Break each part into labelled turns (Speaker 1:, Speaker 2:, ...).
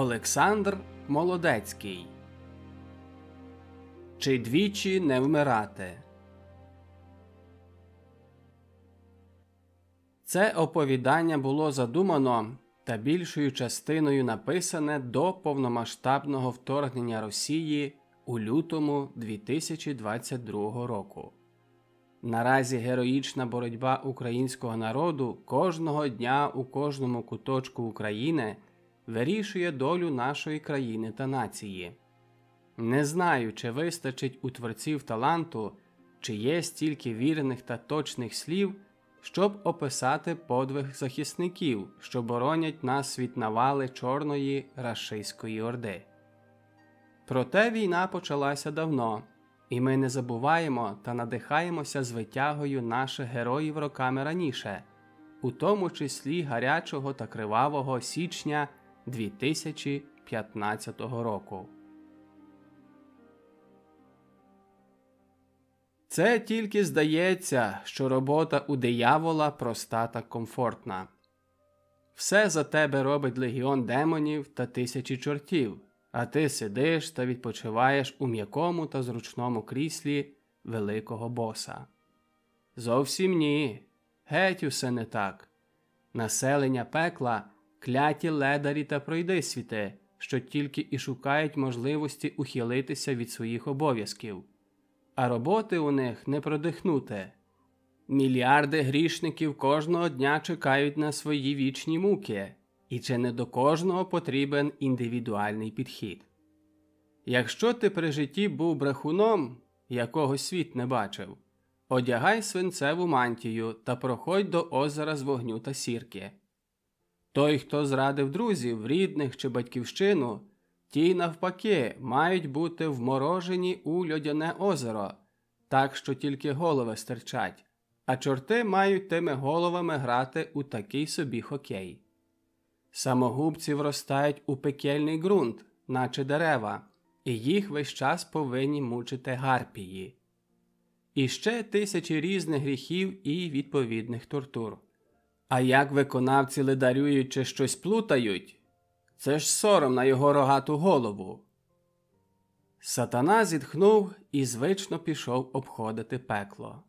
Speaker 1: Олександр Молодецький Чи двічі не вмирати? Це оповідання було задумано та більшою частиною написане до повномасштабного вторгнення Росії у лютому 2022 року. Наразі героїчна боротьба українського народу кожного дня у кожному куточку України вирішує долю нашої країни та нації. Не знаю, чи вистачить у творців таланту, чи є стільки вірних та точних слів, щоб описати подвиг захисників, що боронять нас від навали Чорної рашистської орди. Проте війна почалася давно, і ми не забуваємо та надихаємося звитягою наших героїв роками раніше, у тому числі гарячого та кривавого січня 2015 року. Це тільки здається, що робота у диявола проста та комфортна. Все за тебе робить легіон демонів та тисячі чортів, а ти сидиш та відпочиваєш у м'якому та зручному кріслі великого боса. Зовсім ні. Геть усе не так. Населення пекла кляті ледарі та пройдисвіти, що тільки і шукають можливості ухилитися від своїх обов'язків, а роботи у них не продихнути. Мільярди грішників кожного дня чекають на свої вічні муки, і чи не до кожного потрібен індивідуальний підхід. Якщо ти при житті був брехуном, якого світ не бачив, одягай свинцеву мантію та проходь до озера з вогню та сірки. Той, хто зрадив друзів, рідних чи батьківщину, ті, навпаки, мають бути вморожені у льодяне озеро, так що тільки голови стирчать, а чорти мають тими головами грати у такий собі хокей. Самогубці вростають у пекельний ґрунт, наче дерева, і їх весь час повинні мучити гарпії. І ще тисячі різних гріхів і відповідних тортур. А як виконавці ледарюють чи щось плутають, це ж сором на його рогату голову. Сатана зітхнув і звично пішов обходити пекло.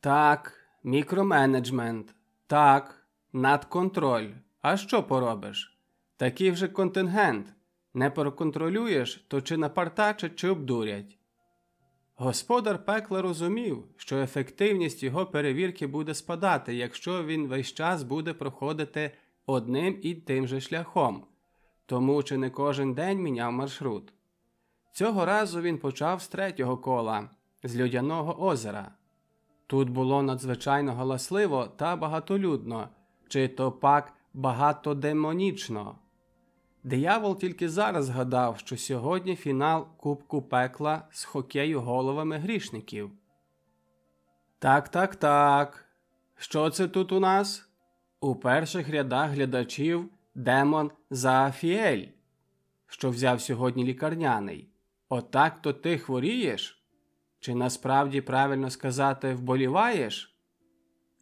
Speaker 1: Так, мікроменеджмент, так, надконтроль. А що поробиш? Такий вже контингент. Не проконтролюєш, то чи напартачать, чи обдурять. Господар пекла розумів, що ефективність його перевірки буде спадати, якщо він весь час буде проходити одним і тим же шляхом, тому чи не кожен день міняв маршрут. Цього разу він почав з третього кола, з Людяного озера. Тут було надзвичайно галасливо та багатолюдно, чи то пак багатодемонічно. Диявол тільки зараз згадав, що сьогодні фінал Кубку пекла з хокею головами грішників. Так, так, так. Що це тут у нас? У перших рядах глядачів демон Заафіель, що взяв сьогодні лікарняний. Отак то ти хворієш? Чи насправді правильно сказати вболіваєш?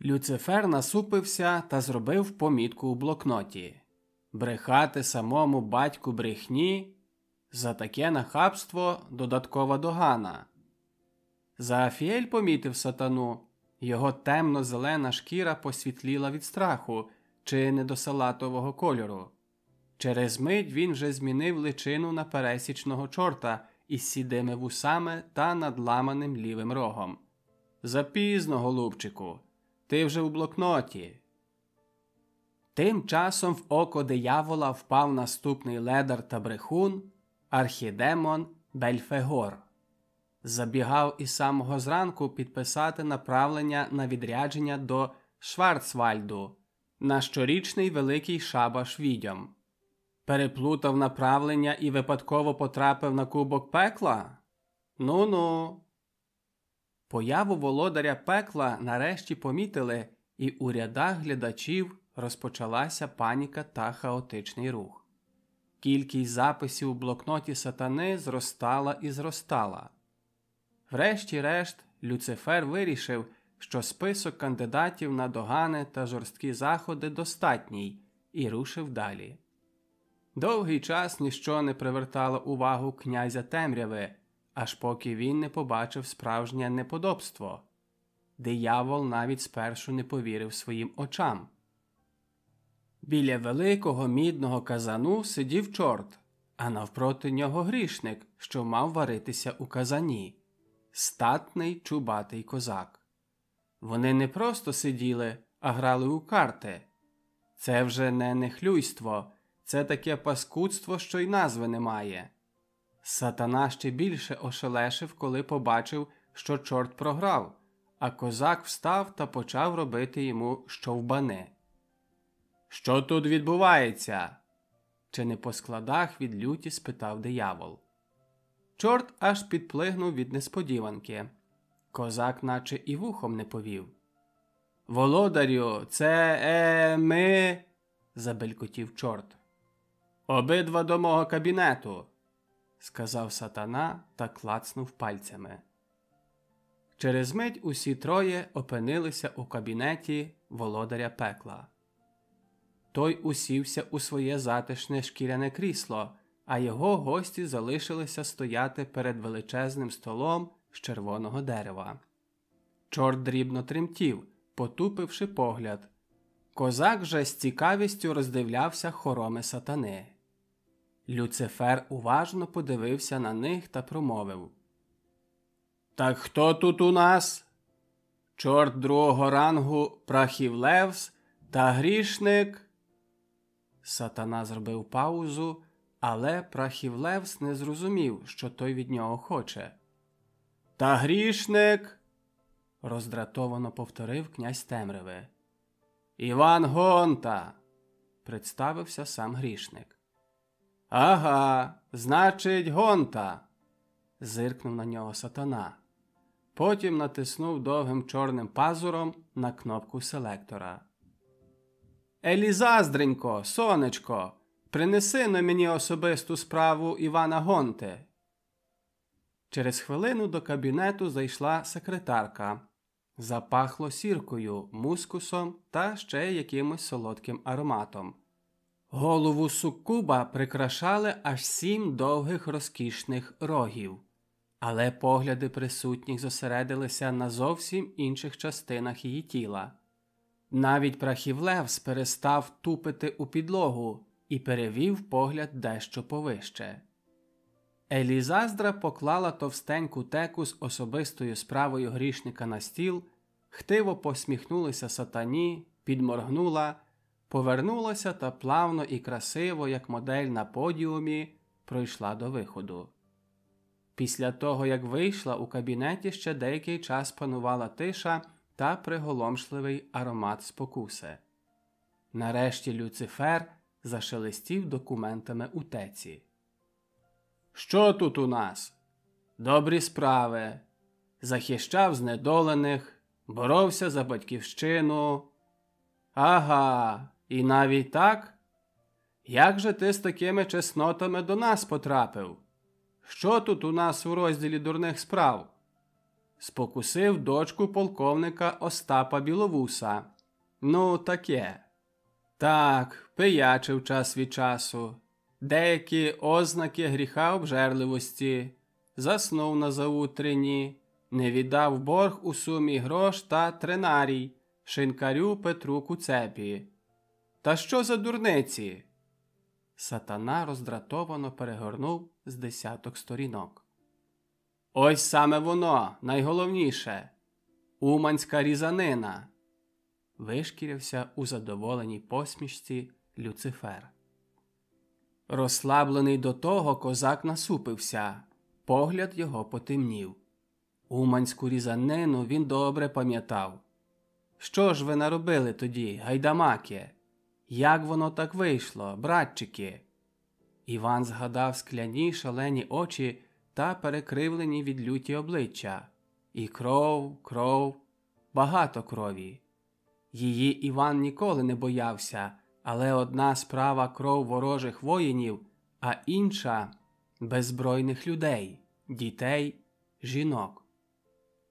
Speaker 1: Люцифер насупився та зробив помітку у блокноті брехати самому батьку брехні за таке нахабство додаткова догана. Заафіель помітив сатану, його темно-зелена шкіра посвітліла від страху чи недосалатового кольору. Через мить він вже змінив личину на пересічного чорта із сідими вусами та надламаним лівим рогом. Запізно, голубчику, ти вже у блокноті. Тим часом в око диявола впав наступний ледар та брехун архідемон Бельфегор. Забігав із самого зранку підписати направлення на відрядження до Шварцвальду на щорічний великий шабаш відьом. Переплутав направлення і випадково потрапив на кубок пекла? Ну ну. Появу володаря пекла нарешті помітили і у рядах глядачів розпочалася паніка та хаотичний рух. Кількість записів у блокноті сатани зростала і зростала. Врешті-решт, Люцифер вирішив, що список кандидатів на догани та жорсткі заходи достатній, і рушив далі. Довгий час ніщо не привертало увагу князя темряви, аж поки він не побачив справжнє неподобство. Диявол навіть спершу не повірив своїм очам. Біля великого мідного казану сидів чорт, а навпроти нього грішник, що мав варитися у казані, статний чубатий козак. Вони не просто сиділи, а грали у карти. Це вже не нехлюйство, це таке паскудство, що й назви немає. Сатана ще більше ошелешив, коли побачив, що чорт програв, а козак встав та почав робити йому щовбани. Що тут відбувається? Чи не по складах від люті спитав диявол. Чорт аж підплигнув від несподіванки. Козак, наче і вухом не повів. Володарю, це е, ми. забелькотів чорт. Обидва до мого кабінету, сказав сатана та клацнув пальцями. Через мить усі троє опинилися у кабінеті володаря пекла. Той усівся у своє затишне шкіряне крісло, а його гості залишилися стояти перед величезним столом з червоного дерева. Чорт дрібно тремтів, потупивши погляд. Козак же з цікавістю роздивлявся хороми сатани. Люцифер уважно подивився на них та промовив Так хто тут у нас? Чорт другого рангу Прахівлевс та грішник. Сатана зробив паузу, але Прахівлевс не зрозумів, що той від нього хоче. Та грішник. роздратовано повторив князь темряви. Іван Гонта. представився сам грішник. Ага, значить, гонта. зиркнув на нього сатана. Потім натиснув довгим чорним пазуром на кнопку селектора. Елізаздренько, сонечко, принеси на мені особисту справу Івана Гонти. Через хвилину до кабінету зайшла секретарка. Запахло сіркою, мускусом та ще якимось солодким ароматом. Голову суккуба прикрашали аж сім довгих розкішних рогів, але погляди присутніх зосередилися на зовсім інших частинах її тіла. Навіть прахівлевс перестав тупити у підлогу і перевів погляд дещо повище. Елізаздра поклала товстеньку теку з особистою справою грішника на стіл, хтиво посміхнулася сатані, підморгнула, повернулася та плавно і красиво, як модель на подіумі, пройшла до виходу. Після того, як вийшла, у кабінеті ще деякий час панувала тиша та приголомшливий аромат спокуси. Нарешті Люцифер зашелестів документами у теці. Що тут у нас? Добрі справи. Захищав знедолених, боровся за батьківщину. Ага, і навіть так? Як же ти з такими чеснотами до нас потрапив? Що тут у нас у розділі дурних справ? Спокусив дочку полковника Остапа Біловуса. Ну, таке. Так, пиячив час від часу деякі ознаки гріха обжерливості, заснув на заутренні, не віддав борг у сумі грош та тренарій, шинкарю Петру Куцепі. Та що за дурниці? Сатана роздратовано перегорнув з десяток сторінок. Ось саме воно, найголовніше Уманська різанина. Вишкірився у задоволеній посмішці Люцифер. Розслаблений до того, козак насупився, погляд його потемнів. Уманську різанину він добре пам'ятав. Що ж ви наробили тоді, гайдамаки? Як воно так вийшло, братчики? Іван згадав скляні шалені очі та перекривлені від люті обличчя. І кров, кров, багато крові. Її Іван ніколи не боявся але одна справа кров ворожих воїнів, а інша беззбройних людей, дітей, жінок.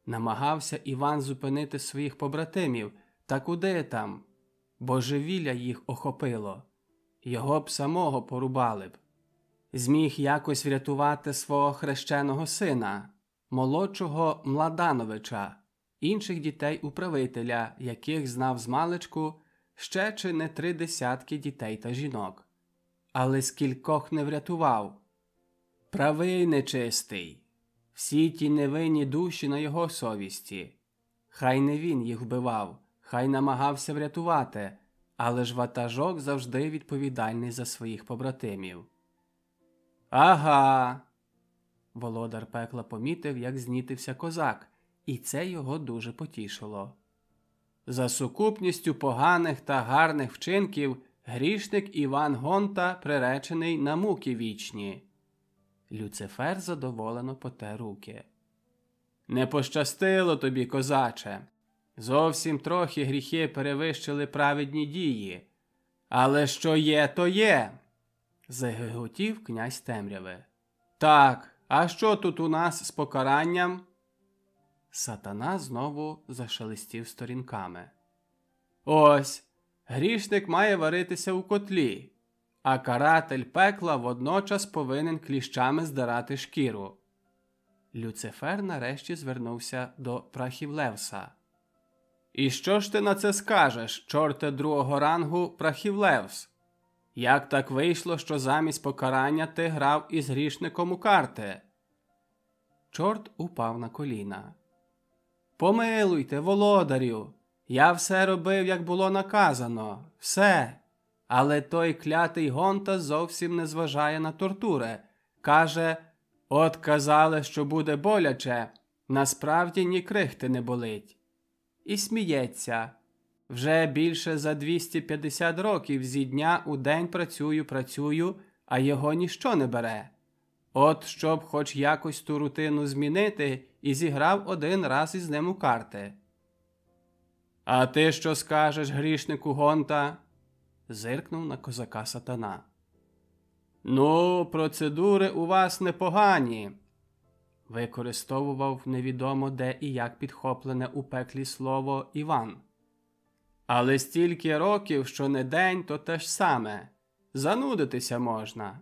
Speaker 1: Намагався Іван зупинити своїх побратимів та куди там, божевілля їх охопило. його б самого порубали б. Зміг якось врятувати свого хрещеного сина, молодшого Младановича, інших дітей управителя, яких знав з маличку ще чи не три десятки дітей та жінок. Але скількох не врятував. Правий нечистий, всі ті невинні душі на його совісті. Хай не він їх вбивав, хай намагався врятувати, але ж ватажок завжди відповідальний за своїх побратимів. Ага. Володар пекла помітив, як знітився козак, і це його дуже потішило. За сукупністю поганих та гарних вчинків грішник Іван Гонта приречений на муки вічні. Люцифер задоволено поте руки. Не пощастило тобі, козаче. Зовсім трохи гріхи перевищили праведні дії. Але що є, то є. Загиготів князь темряви. Так, а що тут у нас з покаранням? Сатана знову зашелестів сторінками. Ось грішник має варитися у котлі, а каратель пекла водночас повинен кліщами здирати шкіру. Люцифер нарешті звернувся до Прахівлевса. І що ж ти на це скажеш, чорте другого рангу Прахівлевс? Як так вийшло, що замість покарання ти грав із грішником у карти? Чорт упав на коліна. Помилуйте, володарю, я все робив, як було наказано, все. Але той клятий Гонта зовсім не зважає на тортури. Каже От казали, що буде боляче, насправді ні крихти не болить. І сміється. Вже більше за 250 років зі дня у день працюю, працюю, а його ніщо не бере. От щоб хоч якось ту рутину змінити, і зіграв один раз із ним у карти. А ти що скажеш, грішнику Гонта? зиркнув на козака сатана. Ну, процедури у вас непогані. Використовував невідомо де і як підхоплене у пеклі слово Іван. Але стільки років, що не день, то те ж саме. Занудитися можна.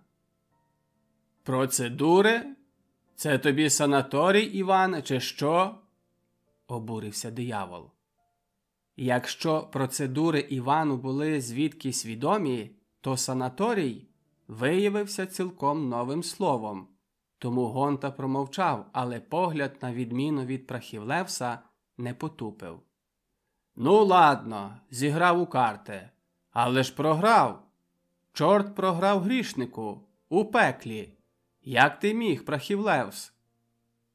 Speaker 1: Процедури? Це тобі санаторій, Іване, чи що? обурився диявол. Якщо процедури Івану були звідки свідомі, то санаторій виявився цілком новим словом. Тому Гонта промовчав, але погляд, на відміну від Прахівлевса, не потупив. Ну, ладно, зіграв у карти. Але ж програв. Чорт програв грішнику у пеклі. Як ти міг, Прахівлевс?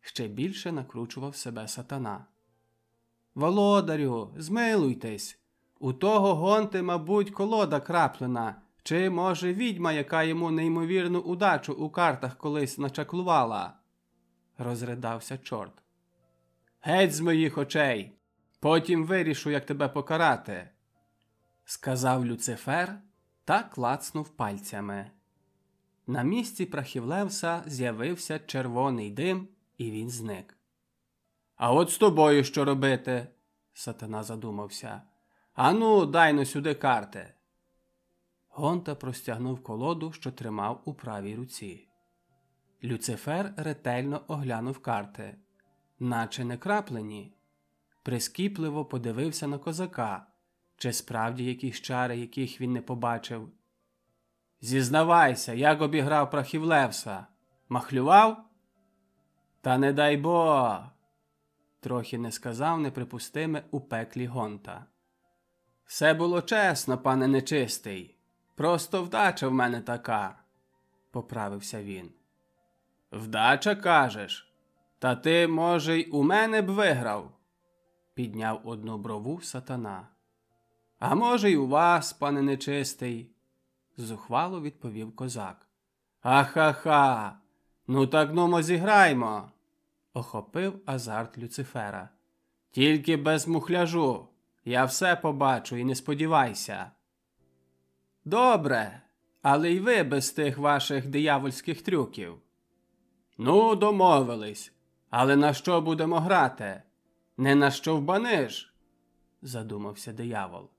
Speaker 1: Ще більше накручував себе сатана. Володарю, змилуйтесь. У того гонти, мабуть, колода краплена, чи, може, відьма, яка йому неймовірну удачу у картах колись начаклувала, розридався чорт. Геть з моїх очей. Потім вирішу, як тебе покарати, сказав Люцифер та клацнув пальцями. На місці Прахівлевса з'явився червоний дим, і він зник. А от з тобою що робити? Сатана задумався. Ану, дай но сюди карти. Гонта простягнув колоду, що тримав у правій руці. Люцифер ретельно оглянув карти, наче не краплені. Прискіпливо подивився на козака, чи справді якісь чари, яких він не побачив. Зізнавайся, як обіграв Прахівлевса. Махлював? Та не дай бо. Трохи не сказав неприпустиме у пеклі гонта. Все було чесно, пане нечистий. Просто вдача в мене така, поправився він. Вдача кажеш, та ти, може, й у мене б виграв, підняв одну брову сатана. А може, й у вас, пане нечистий, зухвало відповів козак. Аха-ха, ну так нумо зіграймо, охопив азарт Люцифера. Тільки без мухляжу. Я все побачу і не сподівайся. Добре, але й ви без тих ваших диявольських трюків. Ну, домовились. Але на що будемо грати? Не на що вбаниш, задумався диявол.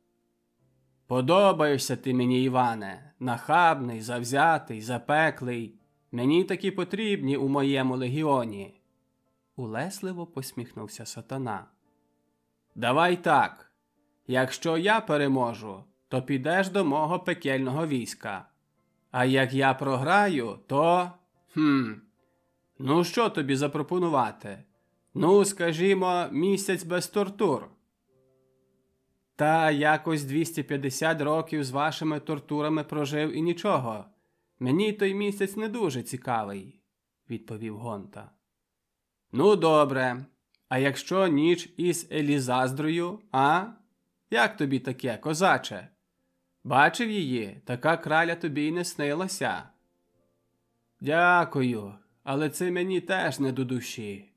Speaker 1: Подобаєшся ти мені, Іване, нахабний, завзятий, запеклий. Мені такі потрібні у моєму легіоні. Улесливо посміхнувся сатана. Давай так. Якщо я переможу, то підеш до мого пекельного війська. А як я програю, то. Хм. Ну, що тобі запропонувати? Ну, скажімо, місяць без тортур. Та якось 250 років з вашими тортурами прожив і нічого. Мені той місяць не дуже цікавий, відповів Гонта. Ну, добре. А якщо ніч із Елізаздрою, а? Як тобі таке, козаче? Бачив її, така краля тобі й не снилася. Дякую, але це мені теж не до душі.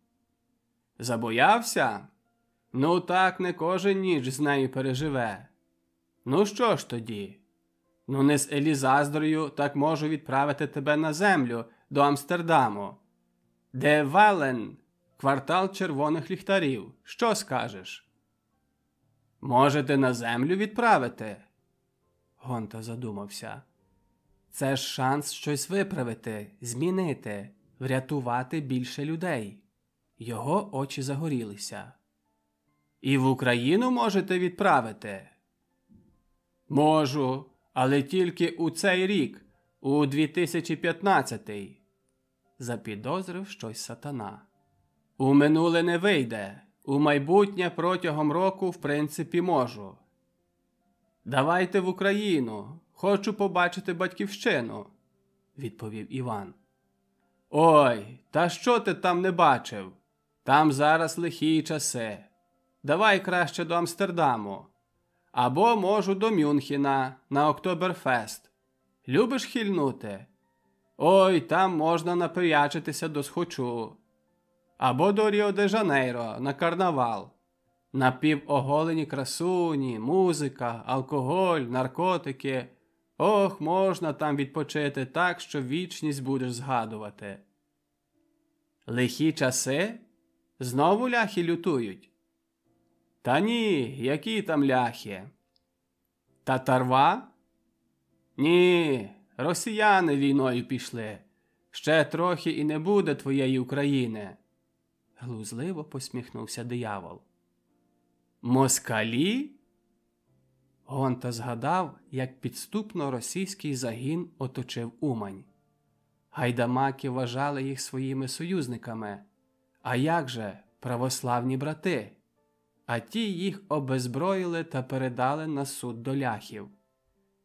Speaker 1: Забоявся? Ну, так не кожен ніч з нею переживе. Ну що ж тоді? Ну, не з Елізаздрою, так можу відправити тебе на землю до Амстердаму. Де Вален, квартал червоних ліхтарів. Що скажеш? Можете на землю відправити? Гонта задумався. Це ж шанс щось виправити, змінити, врятувати більше людей. Його очі загорілися. І в Україну можете відправити? Можу, але тільки у цей рік, у 2015-й. Запідозрив щось сатана. У минуле не вийде. У майбутнє протягом року, в принципі, можу. Давайте в Україну. Хочу побачити батьківщину, відповів Іван. Ой, та що ти там не бачив? Там зараз лихі часи. Давай краще до Амстердаму. Або можу до Мюнхена на Октоберфест. Любиш хильнути? Ой, там можна напиячитися до схочу. Або до Ріо де Жанейро на карнавал. Напівоголені красуні, музика, алкоголь, наркотики. Ох, можна там відпочити так, що вічність будеш згадувати. Лихі часи? Знову ляхи лютують. Та ні, які там ляхи? Татарва? Ні, росіяни війною пішли. Ще трохи і не буде твоєї України. Глузливо посміхнувся диявол. Москалі? Гонта згадав, як підступно російський загін оточив Умань. Гайдамаки вважали їх своїми союзниками. А як же православні брати? А ті їх обезброїли та передали на суд до ляхів.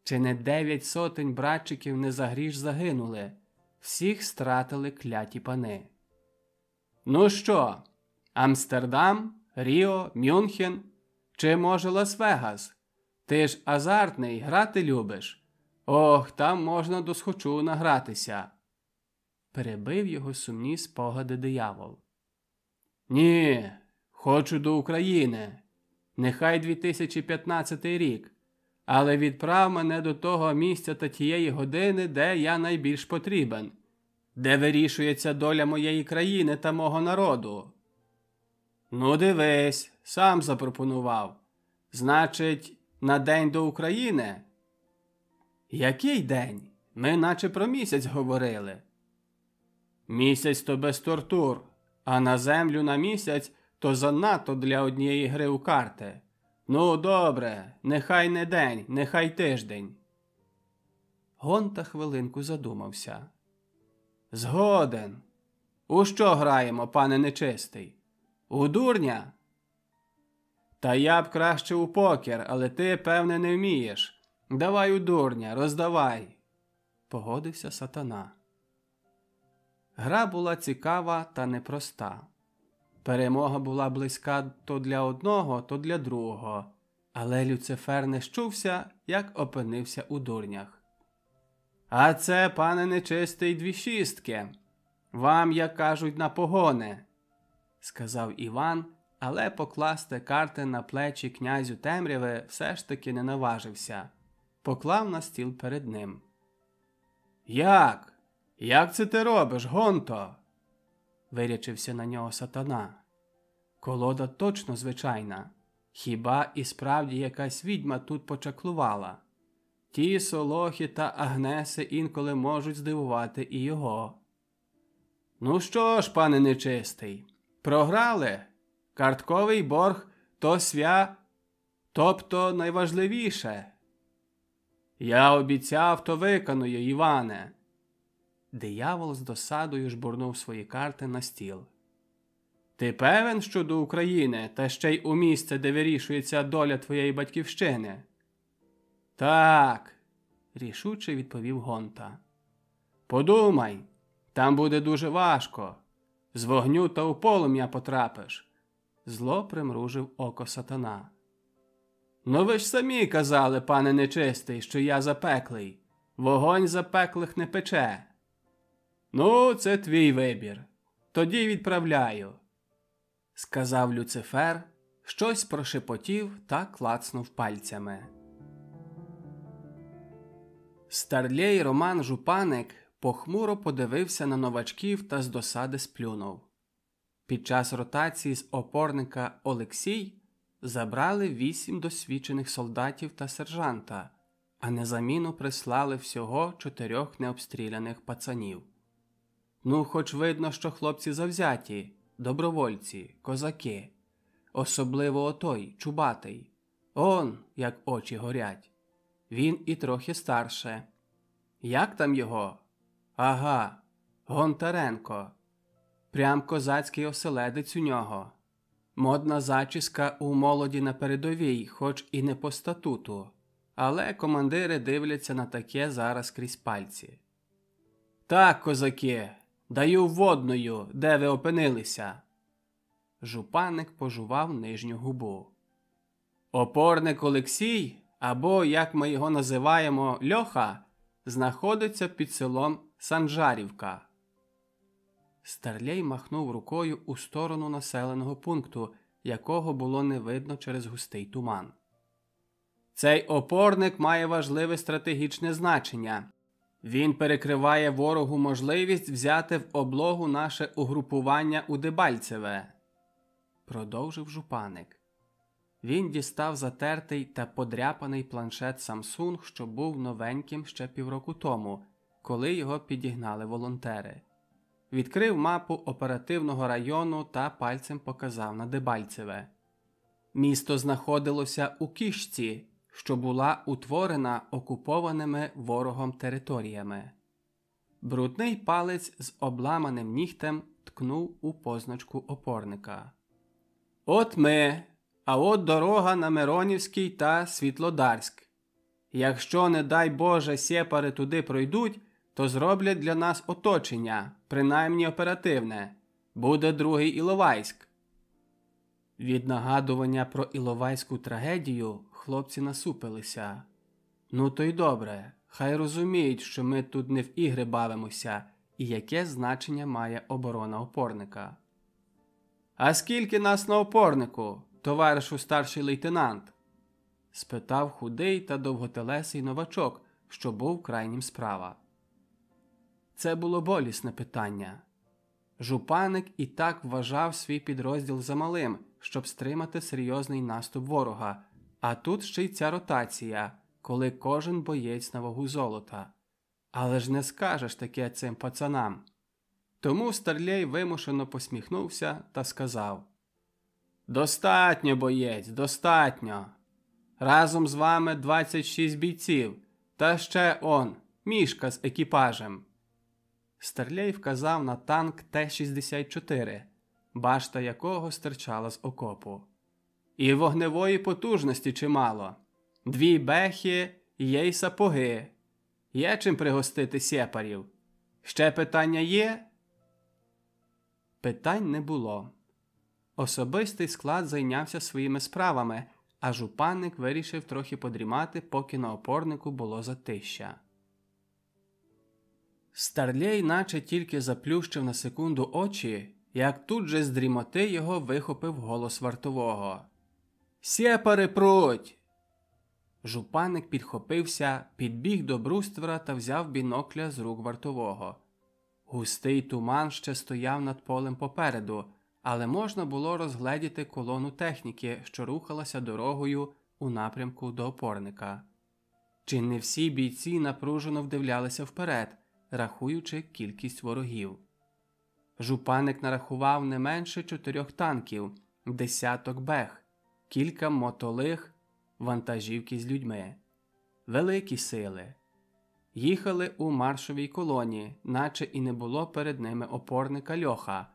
Speaker 1: Чи не дев'ять сотень братчиків не за гріш загинули, всіх стратили кляті пани. Ну що, Амстердам, Ріо, Мюнхен чи, може, Лас-Вегас? Ти ж азартний, грати любиш. Ох, там можна досхочу награтися. Перебив його сумні спогади диявол. Ні, хочу до України. Нехай 2015 рік. Але відправ мене до того місця та тієї години, де я найбільш потрібен, де вирішується доля моєї країни та мого народу. Ну, дивись, сам запропонував. Значить, на день до України? Який день? Ми наче про місяць говорили. Місяць то без тортур, а на землю на місяць то занадто для однієї гри у карти. Ну, добре, нехай не день, нехай тиждень. Гонта хвилинку задумався. Згоден. У що граємо, пане нечистий? У дурня? Та я б краще у покер, але ти, певне, не вмієш. Давай у дурня, роздавай. Погодився сатана. Гра була цікава та непроста. Перемога була близька то для одного, то для другого, але Люцифер не щувся, як опинився у дурнях. А це, пане нечистий, дві шістки. Вам, як кажуть, на погони, сказав Іван, але покласти карти на плечі князю темряви все ж таки не наважився, поклав на стіл перед ним. Як? Як це ти робиш, Гонто? вирячився на нього сатана. Колода точно звичайна. Хіба і справді якась відьма тут почаклувала? Ті солохи та агнеси інколи можуть здивувати і його. Ну що ж, пане нечистий, програли? Картковий борг то свя, тобто найважливіше. Я обіцяв, то виконую, Іване. Диявол з досадою жбурнув свої карти на стіл. Ти певен щодо України, та ще й у місце, де вирішується доля твоєї батьківщини? Так, рішуче відповів Гонта. Подумай, там буде дуже важко. З вогню та у полум'я потрапиш. Зло примружив око сатана. Ну ви ж самі казали, пане нечистий, що я запеклий. Вогонь запеклих не пече. Ну, це твій вибір. Тоді відправляю, сказав Люцифер, щось прошепотів та клацнув пальцями. Старлей Роман Жупаник похмуро подивився на новачків та з досади сплюнув. Під час ротації з опорника Олексій забрали вісім досвідчених солдатів та сержанта, а на заміну прислали всього чотирьох необстріляних пацанів. Ну, хоч видно, що хлопці завзяті, добровольці, козаки, особливо отой, чубатий. Он, як очі горять. Він і трохи старше. Як там його? Ага, Гонтаренко. Прям козацький оселедець у нього. Модна зачіска у молоді на передовій, хоч і не по статуту, але командири дивляться на таке зараз крізь пальці. Так, козаки, даю водною, де ви опинилися. Жупанник пожував нижню губу. Опорник Олексій, або, як ми його називаємо, Льоха, знаходиться під селом Санжарівка. Старлей махнув рукою у сторону населеного пункту, якого було не видно через густий туман. Цей опорник має важливе стратегічне значення. Він перекриває ворогу можливість взяти в облогу наше угрупування у Дебальцеве, продовжив жупаник. Він дістав затертий та подряпаний планшет Samsung, що був новеньким ще півроку тому, коли його підігнали волонтери відкрив мапу оперативного району та пальцем показав на Дебальцеве. Місто знаходилося у кішці, що була утворена окупованими ворогом територіями. Брудний палець з обламаним нігтем ткнув у позначку опорника. От ми, а от дорога на Миронівський та Світлодарськ. Якщо, не дай Боже, сєпари туди пройдуть, то зроблять для нас оточення, принаймні оперативне. Буде другий Іловайськ. Від нагадування про Іловайську трагедію хлопці насупилися. Ну, то й добре, хай розуміють, що ми тут не в ігри бавимося і яке значення має оборона опорника. А скільки нас на опорнику, товаришу старший лейтенант? спитав худий та довготелесий новачок, що був крайнім справа. Це було болісне питання. Жупаник і так вважав свій підрозділ замалим, щоб стримати серйозний наступ ворога, а тут ще й ця ротація, коли кожен боєць на вагу золота. Але ж не скажеш таке цим пацанам. Тому Старлей вимушено посміхнувся та сказав: Достатньо, боєць, достатньо. Разом з вами 26 бійців, та ще он, мішка з екіпажем. Старлей вказав на танк Т-64, башта якого стирчала з окопу. І вогневої потужності чимало. Дві бехи є й сапоги. Є чим пригостити сєпарів. Ще питання є? Питань не було. Особистий склад зайнявся своїми справами, а жупанник вирішив трохи подрімати, поки на опорнику було затища. Старлей наче тільки заплющив на секунду очі, як тут же з дрімоти його вихопив голос вартового. Сєпари пруть! Жупаник підхопився, підбіг до бруствера та взяв бінокля з рук вартового. Густий туман ще стояв над полем попереду, але можна було розгледіти колону техніки, що рухалася дорогою у напрямку до опорника. Чи не всі бійці напружено вдивлялися вперед, рахуючи кількість ворогів. Жупаник нарахував не менше чотирьох танків, десяток бех, кілька мотолих, вантажівки з людьми, великі сили. Їхали у маршовій колоні, наче і не було перед ними опорника льоха,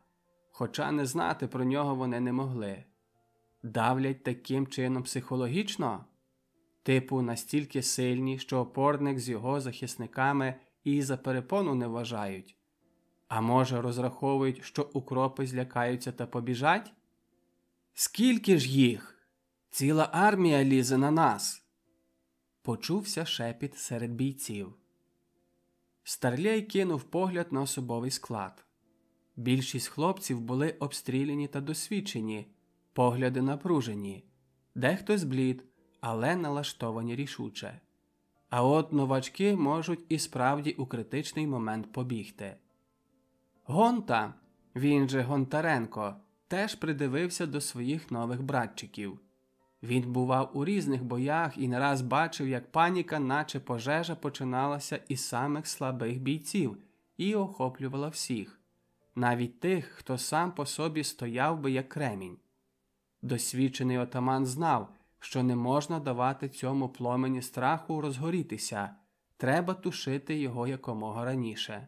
Speaker 1: хоча не знати про нього вони не могли. Давлять таким чином психологічно, типу настільки сильні, що опорник з його захисниками і за перепону не вважають. А може, розраховують, що укропи злякаються та побіжать? Скільки ж їх? Ціла армія лізе на нас. Почувся шепіт серед бійців. Старлей кинув погляд на особовий склад. Більшість хлопців були обстріляні та досвідчені, погляди напружені, дехто зблід, але налаштовані рішуче. А от новачки можуть і справді у критичний момент побігти. Гонта, він же Гонтаренко, теж придивився до своїх нових братчиків. Він бував у різних боях і не раз бачив, як паніка, наче пожежа, починалася із самих слабих бійців і охоплювала всіх, навіть тих, хто сам по собі стояв би як кремінь. Досвідчений отаман знав, що не можна давати цьому пломені страху розгорітися, треба тушити його якомога раніше.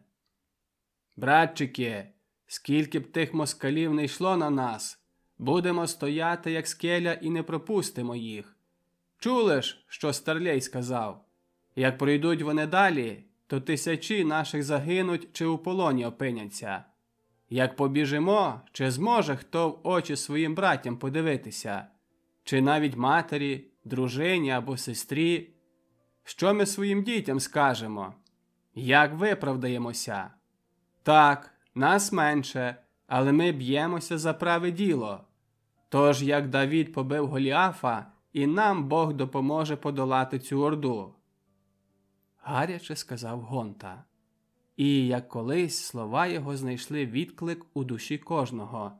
Speaker 1: Братчики, скільки б тих москалів не йшло на нас, будемо стояти, як скеля, і не пропустимо їх. Чули ж, що Старлей сказав як пройдуть вони далі, то тисячі наших загинуть чи у полоні опиняться. Як побіжимо, чи зможе хто в очі своїм братям подивитися, чи навіть матері, дружині або сестрі? Що ми своїм дітям скажемо? Як виправдаємося? Так, нас менше, але ми б'ємося за праве діло. Тож, як Давід побив Голіафа, і нам Бог допоможе подолати цю орду. Гаряче сказав Гонта. І, як колись, слова його знайшли відклик у душі кожного,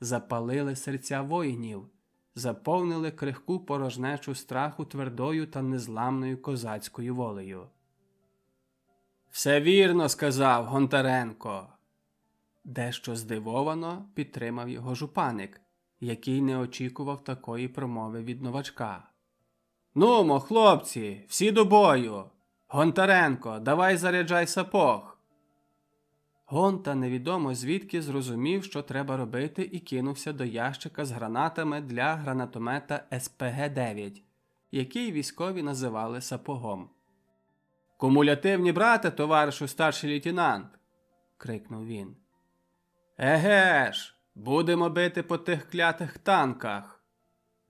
Speaker 1: запалили серця воїнів, заповнили крихку порожнечу страху твердою та незламною козацькою волею. Все вірно, сказав Гонтаренко. Дещо здивовано підтримав його жупаник, який не очікував такої промови від новачка. Нумо, хлопці, всі до бою. Гонтаренко, давай заряджай сапог. Гонта невідомо звідки зрозумів, що треба робити, і кинувся до ящика з гранатами для гранатомета СПГ 9, який військові називали сапогом. Кумулятивні брати, товаришу старший лейтенант. крикнув він. Еге ж, будемо бити по тих клятих танках,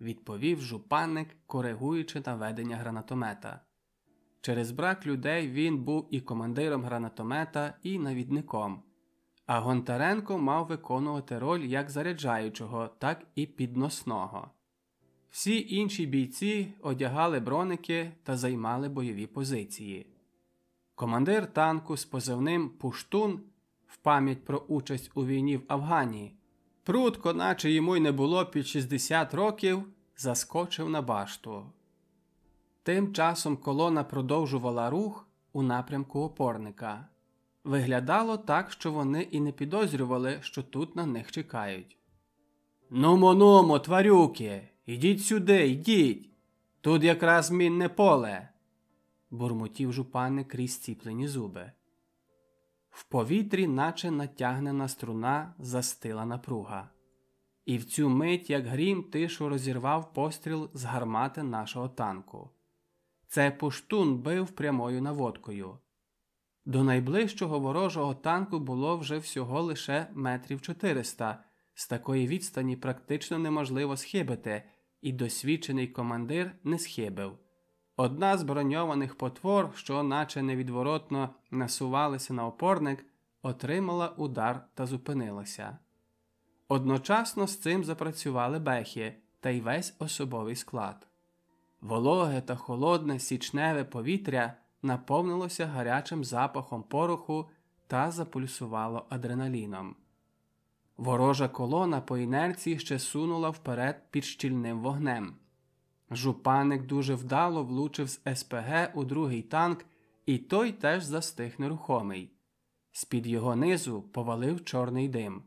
Speaker 1: відповів жупанник, коригуючи наведення гранатомета. Через брак людей він був і командиром гранатомета, і навідником, а Гонтаренко мав виконувати роль як заряджаючого, так і підносного. Всі інші бійці одягали броники та займали бойові позиції. Командир танку з позивним Пуштун в пам'ять про участь у війні в Афгані, прудко, наче йому й не було під 60 років, заскочив на башту. Тим часом колона продовжувала рух у напрямку опорника. Виглядало так, що вони і не підозрювали, що тут на них чекають. Нумо, нумо, тварюки, ідіть сюди, йдіть. Тут якраз мінне поле бурмотів жупани крізь ціплені зуби. В повітрі, наче натягнена струна, застила напруга, і в цю мить, як грім, тишу розірвав постріл з гармати нашого танку. Це пуштун бив прямою наводкою. До найближчого ворожого танку було вже всього лише метрів 400. З такої відстані практично неможливо схибити, і досвідчений командир не схибив. Одна з броньованих потвор, що наче невідворотно насувалися на опорник, отримала удар та зупинилася. Одночасно з цим запрацювали бехи та й весь особовий склад. Вологе та холодне січневе повітря наповнилося гарячим запахом пороху та запульсувало адреналіном. Ворожа колона по інерції ще сунула вперед під щільним вогнем. Жупаник дуже вдало влучив з СПГ у другий танк, і той теж застиг нерухомий. З-під його низу повалив чорний дим.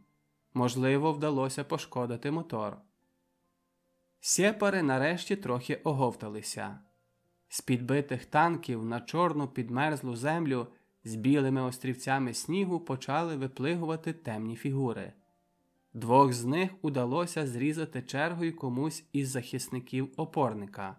Speaker 1: Можливо, вдалося пошкодити мотор. Сєпари нарешті трохи оговталися. З підбитих танків на чорну підмерзлу землю з білими острівцями снігу почали виплигувати темні фігури. Двох з них удалося зрізати чергою комусь із захисників опорника.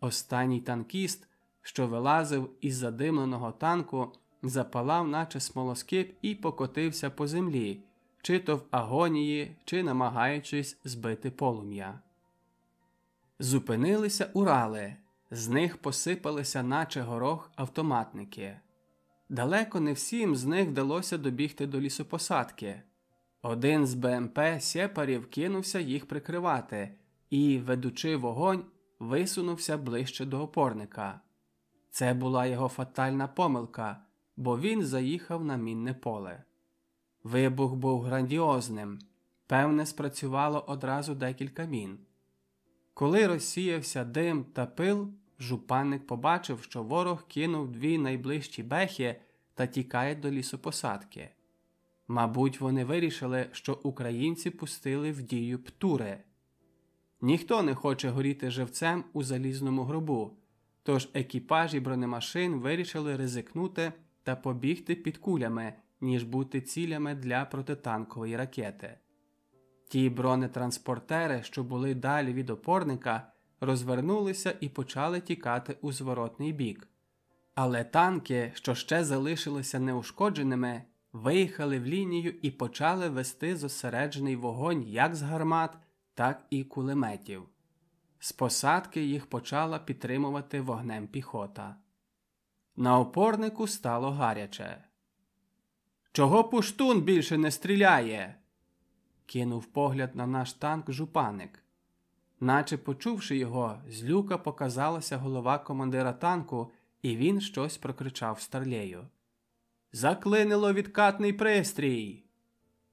Speaker 1: Останній танкіст, що вилазив із задимленого танку, запалав, наче смолоскип, і покотився по землі, чи то в агонії, чи намагаючись збити полум'я. Зупинилися Урали, з них посипалися, наче горох, автоматники. Далеко не всім з них вдалося добігти до лісопосадки. Один з БМП сєпарів кинувся їх прикривати і, ведучи вогонь, висунувся ближче до опорника. Це була його фатальна помилка, бо він заїхав на мінне поле. Вибух був грандіозним, певне, спрацювало одразу декілька мін. Коли розсіявся дим та пил, жупанник побачив, що ворог кинув дві найближчі бехи та тікає до лісопосадки. Мабуть, вони вирішили, що українці пустили в дію птури. Ніхто не хоче горіти живцем у залізному гробу, тож екіпажі бронемашин вирішили ризикнути та побігти під кулями, ніж бути цілями для протитанкової ракети. Ті бронетранспортери, що були далі від опорника, розвернулися і почали тікати у зворотний бік. Але танки, що ще залишилися неушкодженими, виїхали в лінію і почали вести зосереджений вогонь як з гармат, так і кулеметів. З посадки їх почала підтримувати вогнем піхота. На опорнику стало гаряче. Чого пуштун більше не стріляє? кинув погляд на наш танк жупаник. Наче почувши його, з люка показалася голова командира танку, і він щось прокричав старлею. Заклинило відкатний пристрій.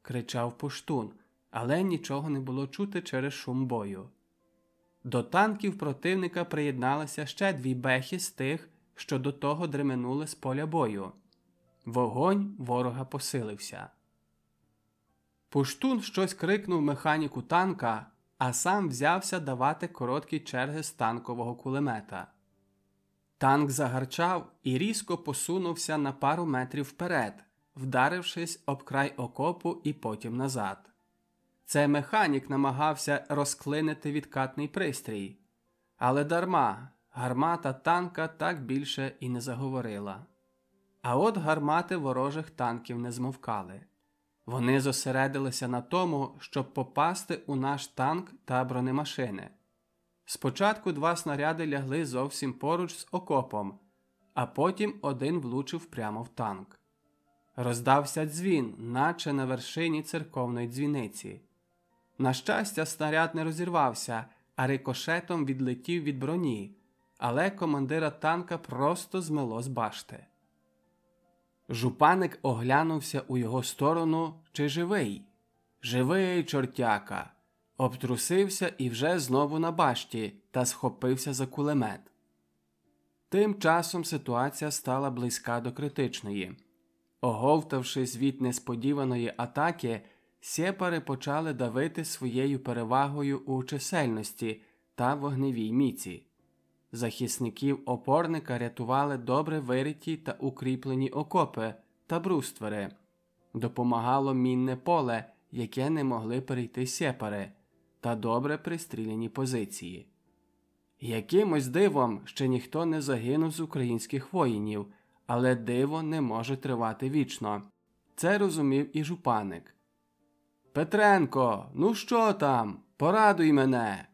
Speaker 1: кричав пуштун, але нічого не було чути через шум бою. До танків противника приєдналися ще дві бехи з тих, що до того дременули з поля бою. Вогонь ворога посилився. Пуштун щось крикнув механіку танка, а сам взявся давати короткі черги з танкового кулемета. Танк загарчав і різко посунувся на пару метрів вперед, вдарившись об край окопу і потім назад. Це механік намагався розклинити відкатний пристрій, але дарма гармата танка так більше і не заговорила. А от гармати ворожих танків не змовкали. Вони зосередилися на тому, щоб попасти у наш танк та бронемашини. Спочатку два снаряди лягли зовсім поруч з окопом, а потім один влучив прямо в танк. Роздався дзвін, наче на вершині церковної дзвіниці. На щастя, снаряд не розірвався, а рикошетом відлетів від броні, але командира танка просто змило з башти. Жупаник оглянувся у його сторону чи живий. Живий, чортяка. Обтрусився і вже знову на башті та схопився за кулемет. Тим часом ситуація стала близька до критичної. Оговтавшись від несподіваної атаки, сєпари почали давити своєю перевагою у чисельності та вогневій міці. Захисників опорника рятували добре вириті та укріплені окопи та бруствери, допомагало мінне поле, яке не могли перейти сєпари, та добре пристріляні позиції. Якимось дивом ще ніхто не загинув з українських воїнів, але диво не може тривати вічно. Це розумів і жупаник. Петренко, ну що там? Порадуй мене.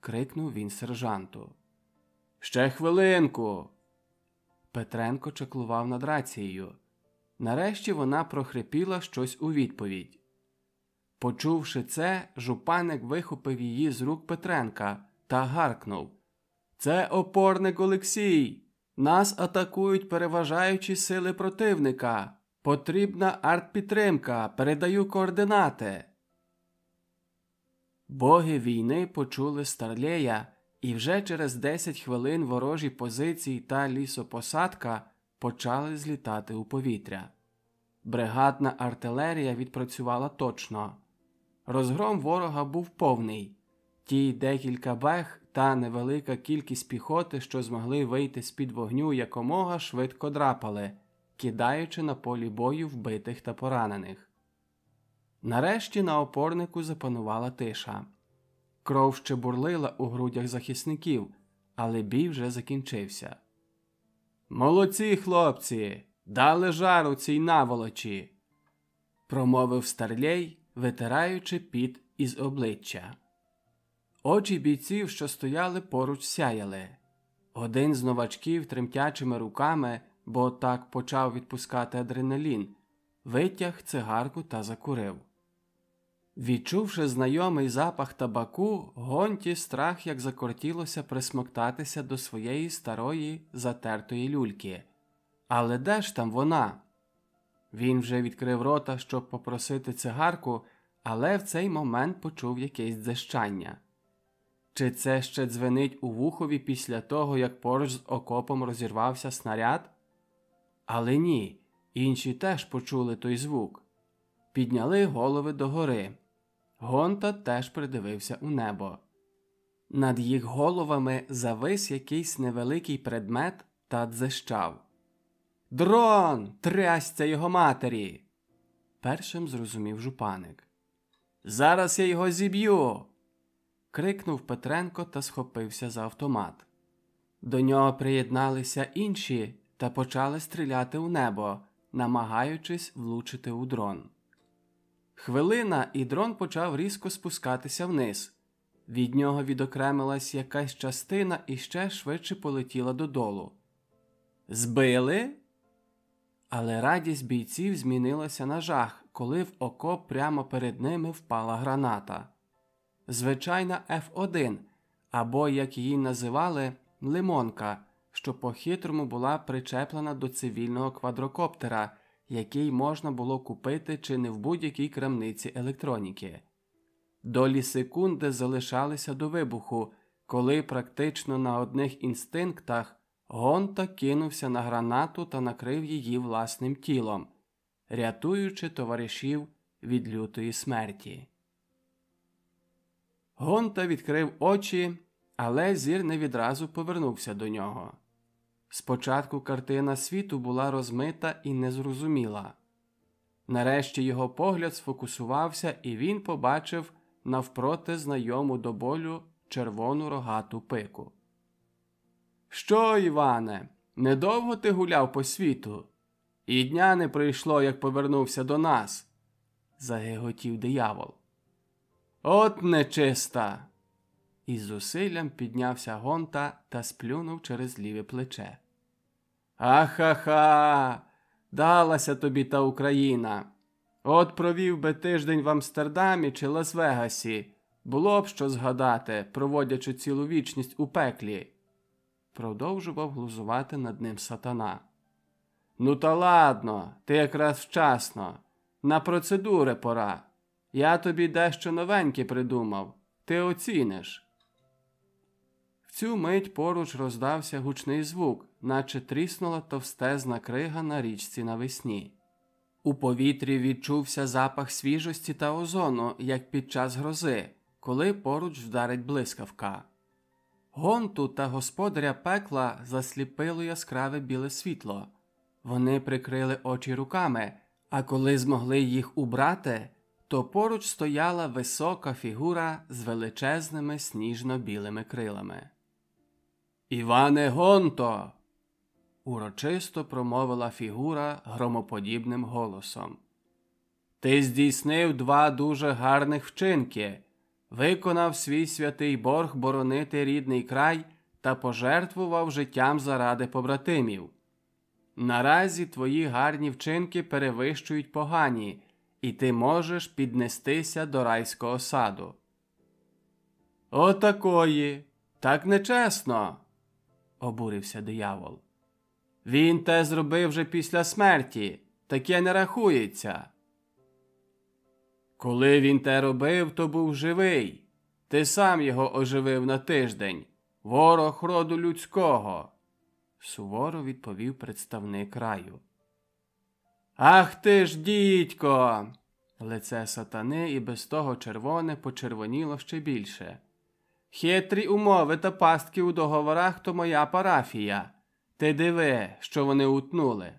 Speaker 1: крикнув він сержанту. Ще хвилинку. Петренко чеклував над рацією. Нарешті вона прохрипіла щось у відповідь. Почувши це, жупаник вихопив її з рук Петренка та гаркнув Це опорник Олексій. Нас атакують переважаючі сили противника. Потрібна артпідтримка. Передаю координати. Боги війни почули старлея, і вже через 10 хвилин ворожі позиції та лісопосадка почали злітати у повітря. Бригадна артилерія відпрацювала точно. Розгром ворога був повний. Ті декілька бег та невелика кількість піхоти, що змогли вийти з під вогню якомога швидко драпали, кидаючи на полі бою вбитих та поранених. Нарешті на опорнику запанувала тиша. Кров ще бурлила у грудях захисників, але бій вже закінчився. Молодці, хлопці, дали жару цій наволочі, промовив старлей, витираючи піт із обличчя. Очі бійців, що стояли поруч, сяяли. Один з новачків тремтячими руками, бо так почав відпускати адреналін, витяг цигарку та закурив. Відчувши знайомий запах табаку, гонті страх як закортілося присмоктатися до своєї старої затертої люльки. Але де ж там вона? Він вже відкрив рота, щоб попросити цигарку, але в цей момент почув якесь дзищання. Чи це ще дзвенить у вухові після того, як поруч з окопом розірвався снаряд? Але ні, інші теж почули той звук. Підняли голови догори. Гонта теж придивився у небо. Над їх головами завис якийсь невеликий предмет та дзищав. Дрон! Трясця його матері! Першим зрозумів жупаник. Зараз я його зіб'ю. крикнув Петренко та схопився за автомат. До нього приєдналися інші та почали стріляти у небо, намагаючись влучити у дрон. Хвилина, і дрон почав різко спускатися вниз. Від нього відокремилась якась частина і ще швидше полетіла додолу. Збили? Але радість бійців змінилася на жах, коли в окоп прямо перед ними впала граната. Звичайна F1, або, як її називали, лимонка, що по-хитрому була причеплена до цивільного квадрокоптера який можна було купити чи не в будь-якій крамниці електроніки. Долі секунди залишалися до вибуху, коли практично на одних інстинктах Гонта кинувся на гранату та накрив її власним тілом, рятуючи товаришів від лютої смерті. Гонта відкрив очі, але зір не відразу повернувся до нього. Спочатку картина світу була розмита і незрозуміла. Нарешті його погляд сфокусувався, і він побачив навпроти знайому до болю червону рогату пику. Що, Іване, недовго ти гуляв по світу? І дня не прийшло, як повернувся до нас, загиготів диявол. От нечиста. Із зусиллям піднявся гонта та сплюнув через ліве плече. Ахаха, далася тобі та Україна. От провів би тиждень в Амстердамі чи Лас-Вегасі. Було б що згадати, проводячи цілу вічність у пеклі. Продовжував глузувати над ним сатана. Ну, та ладно, ти якраз вчасно. На процедури пора. Я тобі дещо новеньке придумав. Ти оціниш. В цю мить поруч роздався гучний звук, наче тріснула товстезна крига на річці навесні. У повітрі відчувся запах свіжості та озону, як під час грози, коли поруч вдарить блискавка. Гонту та господаря пекла засліпило яскраве біле світло. Вони прикрили очі руками, а коли змогли їх убрати, то поруч стояла висока фігура з величезними сніжно-білими крилами. Іване Гонто. урочисто промовила фігура громоподібним голосом. Ти здійснив два дуже гарних вчинки, виконав свій святий борг боронити рідний край та пожертвував життям заради побратимів. Наразі твої гарні вчинки перевищують погані, і ти можеш піднестися до райського саду. Отакої, так нечесно обурився диявол. Він те зробив вже після смерті, таке не рахується. Коли він те робив, то був живий. Ти сам його оживив на тиждень, ворог роду людського, суворо відповів представник раю. Ах ти ж, дідько! Лице сатани і без того червоне почервоніло ще більше. Хитрі умови та пастки у договорах то моя парафія. Ти диви, що вони утнули.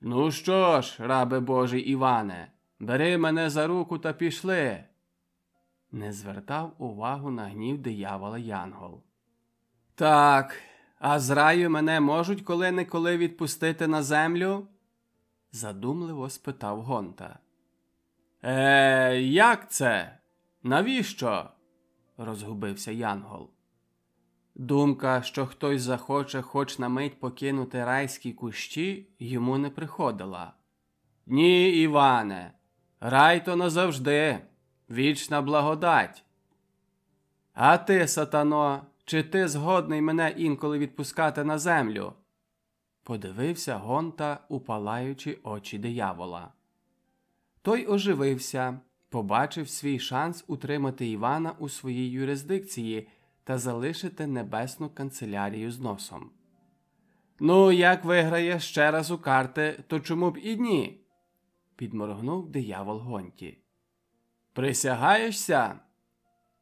Speaker 1: Ну що ж, рабе Божий Іване, бери мене за руку та пішли. Не звертав увагу на гнів диявола Янгол. Так, а з раю мене можуть коли-неколи відпустити на землю? задумливо спитав Гонта. Е, як це? Навіщо? розгубився Янгол. Думка, що хтось захоче хоч на мить покинути райські кущі, йому не приходила. Ні, Іване, рай то назавжди, вічна благодать. А ти, сатано, чи ти згодний мене інколи відпускати на землю? Подивився Гонта у палаючі очі диявола. Той оживився, побачив свій шанс утримати Івана у своїй юрисдикції та залишити небесну канцелярію з носом. Ну, як виграє ще раз у карти, то чому б і ні? Підморгнув диявол Гонті. Присягаєшся?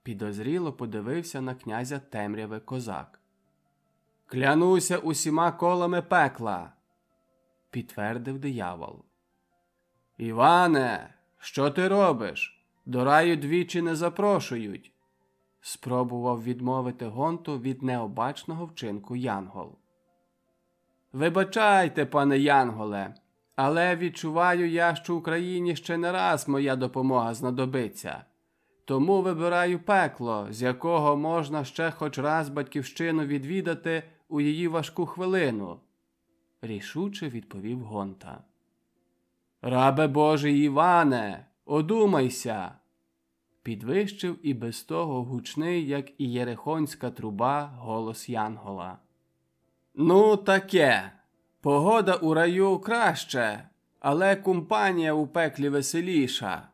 Speaker 1: Підозріло подивився на князя темряве козак. Клянуся усіма колами пекла, підтвердив диявол. Іване, що ти робиш? До раю двічі не запрошують. Спробував відмовити гонту від необачного вчинку Янгол. Вибачайте, пане Янголе, але відчуваю я, що Україні ще не раз моя допомога знадобиться. Тому вибираю пекло, з якого можна ще хоч раз батьківщину відвідати у її важку хвилину, рішуче відповів Гонта. Рабе Божий Іване, одумайся. Підвищив і без того гучний, як і єрехонська труба, голос Янгола. Ну, таке. Погода у раю краще, але компанія у пеклі веселіша,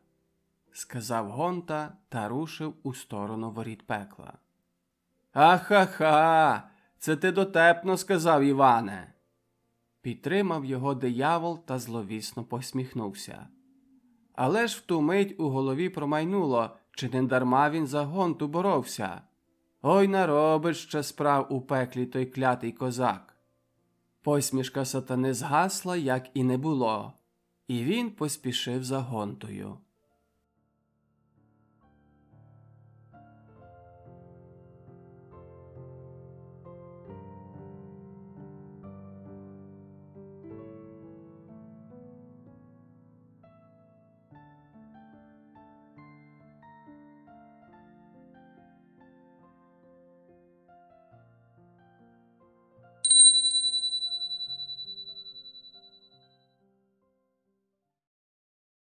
Speaker 1: сказав Гонта та рушив у сторону воріт пекла. Аха-ха, це ти дотепно сказав, Іване. Підтримав його диявол та зловісно посміхнувся. Але ж в ту мить у голові промайнуло, чи не дарма він за гонту боровся. Ой наробить ще справ у пеклі той клятий козак. Посмішка сатани згасла, як і не було, і він поспішив за гонтою.